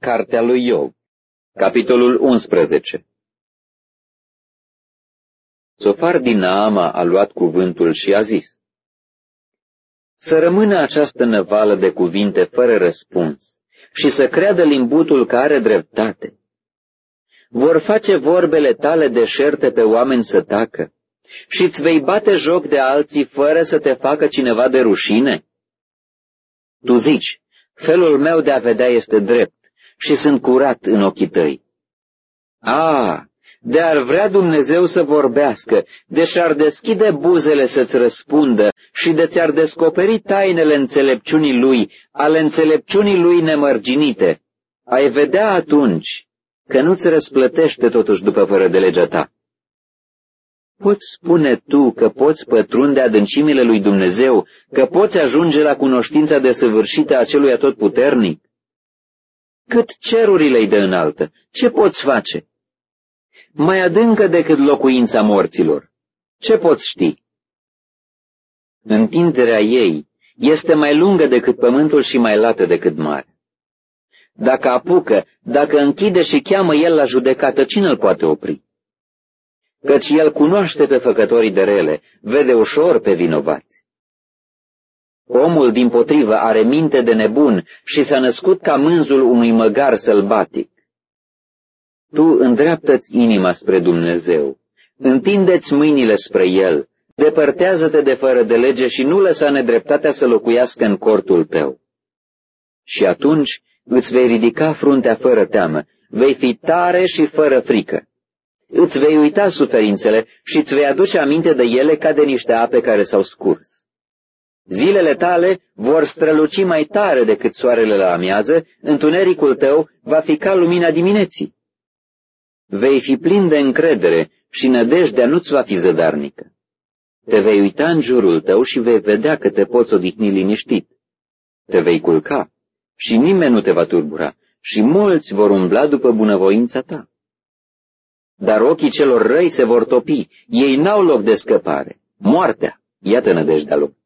Cartea lui Iov, capitolul 11 Sofar din Naama a luat cuvântul și a zis, Să rămână această năvală de cuvinte fără răspuns și să creadă limbutul că are dreptate. Vor face vorbele tale deșerte pe oameni să tacă și îți vei bate joc de alții fără să te facă cineva de rușine? Tu zici, felul meu de a vedea este drept și sunt curat în ochii tăi. A, de ar vrea Dumnezeu să vorbească, de și-ar deschide buzele să-ți răspundă și de ți-ar descoperi tainele înțelepciunii Lui, ale înțelepciunii Lui nemărginite, ai vedea atunci că nu-ți răsplătește totuși după fără de legea ta. Poți spune tu că poți pătrunde adâncimile lui Dumnezeu, că poți ajunge la cunoștința desăvârșită a celui atotputernic? Cât cerurile-i de înaltă, ce poți face? Mai adâncă decât locuința morților. Ce poți ști? Întinderea ei este mai lungă decât pământul și mai lată decât mare. Dacă apucă, dacă închide și cheamă el la judecată, cine îl poate opri? Căci el cunoaște pe făcătorii de rele, vede ușor pe vinovați. Omul, din potrivă, are minte de nebun și s-a născut ca mânzul unui măgar sălbatic. Tu îndreaptă-ți inima spre Dumnezeu, întindeți mâinile spre El, depărtează-te de fără de lege și nu lăsa nedreptatea să locuiască în cortul tău. Și atunci îți vei ridica fruntea fără teamă, vei fi tare și fără frică. Îți vei uita suferințele și îți vei aduce aminte de ele ca de niște ape care s-au scurs. Zilele tale vor străluci mai tare decât soarele la amiază, întunericul tău va fi ca lumina dimineții. Vei fi plin de încredere și nădejdea nu-ți va fi zădarnică. Te vei uita în jurul tău și vei vedea că te poți odihni liniștit. Te vei culca și nimeni nu te va turbura și mulți vor umbla după bunăvoința ta. Dar ochii celor răi se vor topi, ei n-au loc de scăpare. Moartea, iată nădejdea lor.